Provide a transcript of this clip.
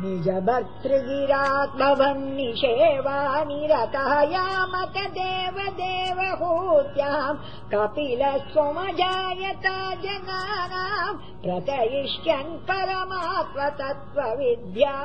निजभर्तृगिरात्मवन्निषेवानिरतः यामक देवदेवहूत्याम् कपिल कपिलस्वमजायता जनानाम् प्रतयिष्यन् परमात्मतत्त्वविद्या